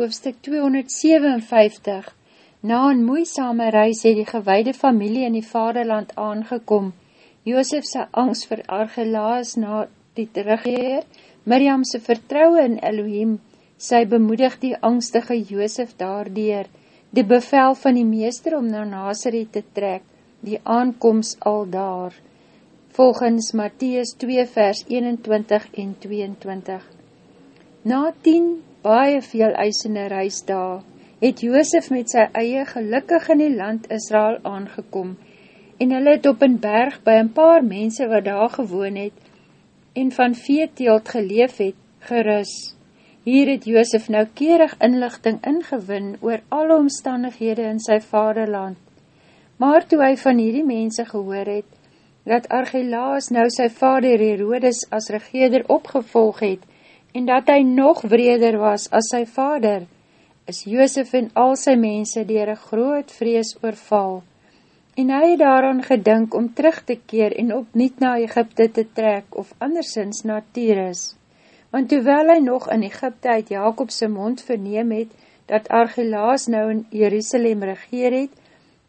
hoofstuk 257 Na een moeisame reis het die gewaide familie in die vaderland aangekom. Joosefse angst vir Argelaas na die teruggeer, Miriamse vertrouwe in Elohim, sy bemoedig die angstige Joosef daardier, die bevel van die meester om na Nazareth te trek, die aankomst al daar. Volgens Matthies 2 vers 21 en 22 Na 10 baie veel eisende reis daar, het Joosef met sy eie gelukkig in die land Israel aangekom, en hulle het op een berg by een paar mense wat daar gewoon het, en van veeteelt geleef het, gerus. Hier het Joosef noukeerig inlichting ingewin oor alle omstandighede in sy vaderland. Maar toe hy van hierdie mense gehoor het, dat Argelaas nou sy vader Herodes as regeerder opgevolg het, en dat hy nog wreder was as sy vader, is Joosef en al sy mense dier een groot vrees oorval. En hy het daaraan gedink om terug te keer en opniet na Egypte te trek of andersins na Tyrus. Want hoewel hy nog in Egypte uit Jacobse mond verneem het, dat Argelaas nou in Jerusalem regeer het,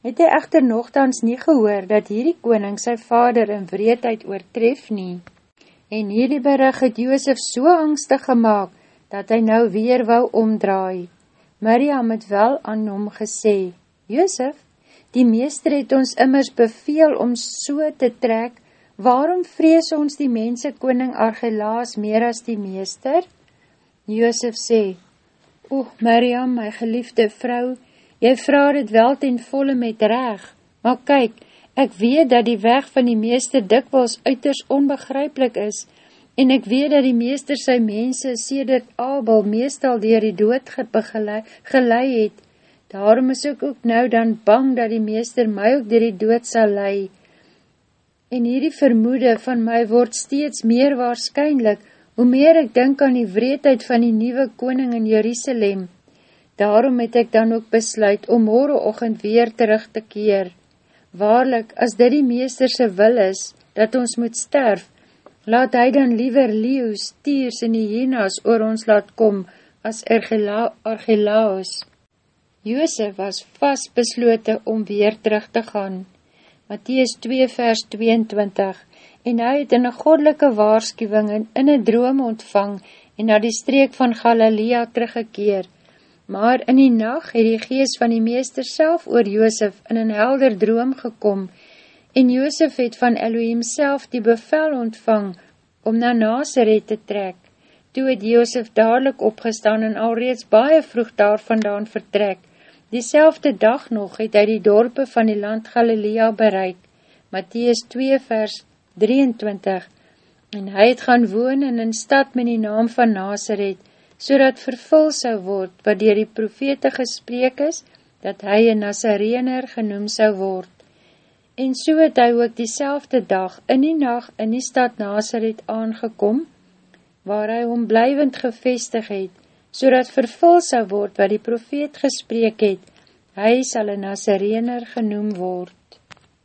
het hy echter nogthans nie gehoor dat hierdie koning sy vader in wreedheid oortref nie. En hierdie berig het Joosef so angstig gemaakt, dat hy nou weer wou omdraai. Miriam het wel aan hom gesê, Joosef, die meester het ons immers beveel om so te trek, waarom vrees ons die mense koning Argelaas meer as die meester? Joosef sê, Oeg, Miriam, my geliefde vrou, jy vraag het wel ten volle met reg, maar kyk, Ek weet dat die weg van die meester dikwels uiters onbegryplik is, en ek weet dat die meester sy mense sedert Abel meestal dier die dood gelei het. Daarom is ek ook nou dan bang dat die meester my ook dier die dood sal lei. En hierdie vermoede van my word steeds meer waarskynlik, hoe meer ek denk aan die wreedheid van die nieuwe koning in Jerusalem. Daarom het ek dan ook besluit om morgenochtend weer terug te keer. Waarlik, as dit die meesterse wil is, dat ons moet sterf, laat hy dan liever leeuws, tiers en die hyenas oor ons laat kom, as Argelaus. Joosef was vast beslote om weer terug te gaan. Matthies 2 vers 22 En hy het in een godelike waarschuwing in een droom ontvang en na die streek van Galilea teruggekeer, Maar in die nacht het die gees van die meester self oor Joosef in een helder droom gekom, en Joosef het van Elohim self die bevel ontvang om na Nazareth te trek. Toe het Joosef dadelijk opgestaan en alreeds baie vroeg daar vandaan vertrek. Diezelfde dag nog het hy die dorpe van die land Galilea bereik, Matthies 2 vers 23, en hy het gaan woon in een stad met die naam van Nazareth, so dat vervul sou word, wat dier die profete gespreek is, dat hy een Nazarener genoem sou word. En so het hy ook die dag in die nacht in die stad Nazareth aangekom, waar hy hom blijwend gevestig het, so dat vervul sou word wat die profeet gespreek het, hy sal een Nazarener genoem word.